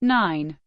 nine.